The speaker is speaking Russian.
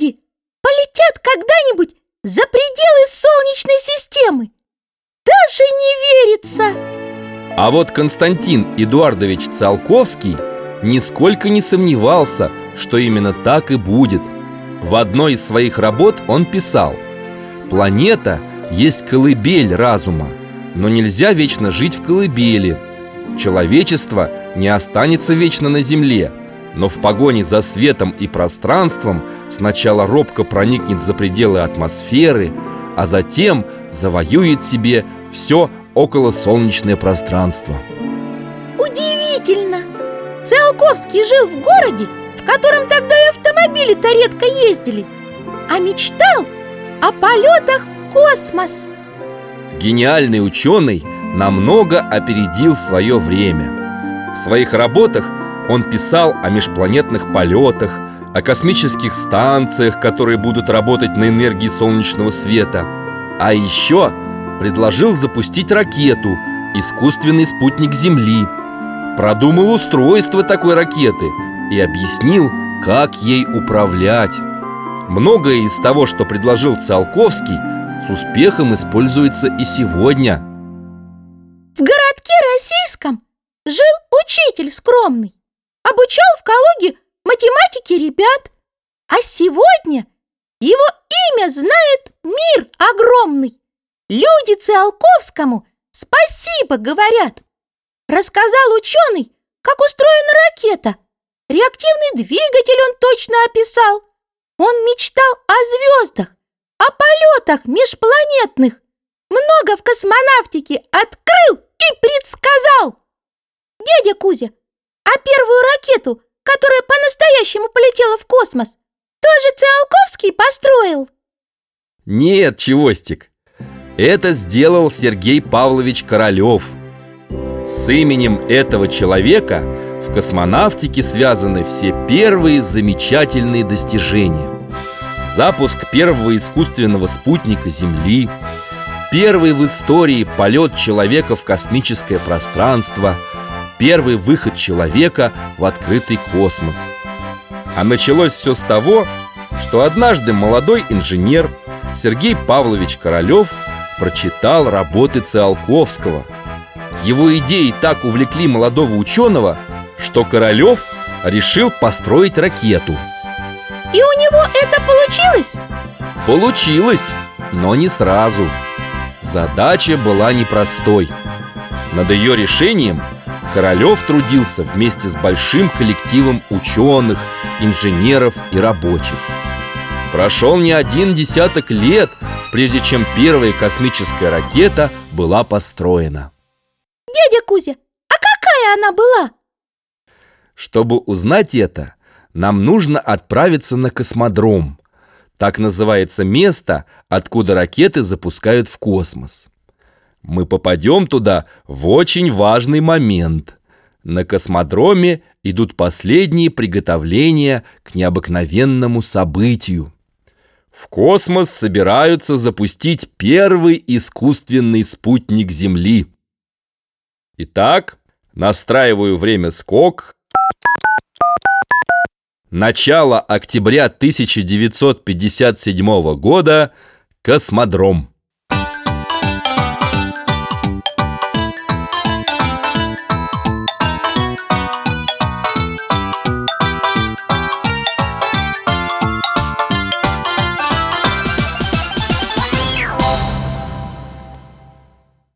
люди полетят когда-нибудь за пределы Солнечной системы. Даже не верится. А вот Константин Эдуардович Циолковский нисколько не сомневался, что именно так и будет. В одной из своих работ он писал «Планета есть колыбель разума, но нельзя вечно жить в колыбели. Человечество не останется вечно на Земле, но в погоне за светом и пространством сначала робко проникнет за пределы атмосферы, а затем завоюет себе все околосолнечное пространство. Удивительно! Циолковский жил в городе, в котором тогда и автомобили-то редко ездили, а мечтал о полетах в космос. Гениальный ученый намного опередил свое время. В своих работах он писал о межпланетных полетах, о космических станциях, которые будут работать на энергии солнечного света. А еще предложил запустить ракету, искусственный спутник Земли. Продумал устройство такой ракеты и объяснил, как ей управлять. Многое из того, что предложил Циолковский, с успехом используется и сегодня. В городке российском жил учитель скромный обучал в Калуге математике ребят. А сегодня его имя знает мир огромный. Люди Циолковскому спасибо говорят. Рассказал ученый, как устроена ракета. Реактивный двигатель он точно описал. Он мечтал о звездах, о полетах межпланетных. Много в космонавтике открыл и предсказал. Дядя Кузя, а первую ракету, которая по-настоящему полетела в космос, тоже Циолковский построил? Нет, Чевостик, это сделал Сергей Павлович Королев. С именем этого человека в космонавтике связаны все первые замечательные достижения. Запуск первого искусственного спутника Земли, первый в истории полет человека в космическое пространство – первый выход человека в открытый космос. А началось все с того, что однажды молодой инженер Сергей Павлович Королев прочитал работы Циолковского. Его идеи так увлекли молодого ученого, что Королев решил построить ракету. И у него это получилось? Получилось, но не сразу. Задача была непростой. Над ее решением – Королев трудился вместе с большим коллективом ученых, инженеров и рабочих. Прошел не один десяток лет, прежде чем первая космическая ракета была построена. Дядя Кузя, а какая она была? Чтобы узнать это, нам нужно отправиться на космодром. Так называется место, откуда ракеты запускают в космос. Мы попадем туда в очень важный момент. На космодроме идут последние приготовления к необыкновенному событию. В космос собираются запустить первый искусственный спутник Земли. Итак, настраиваю время скок. Начало октября 1957 года. Космодром.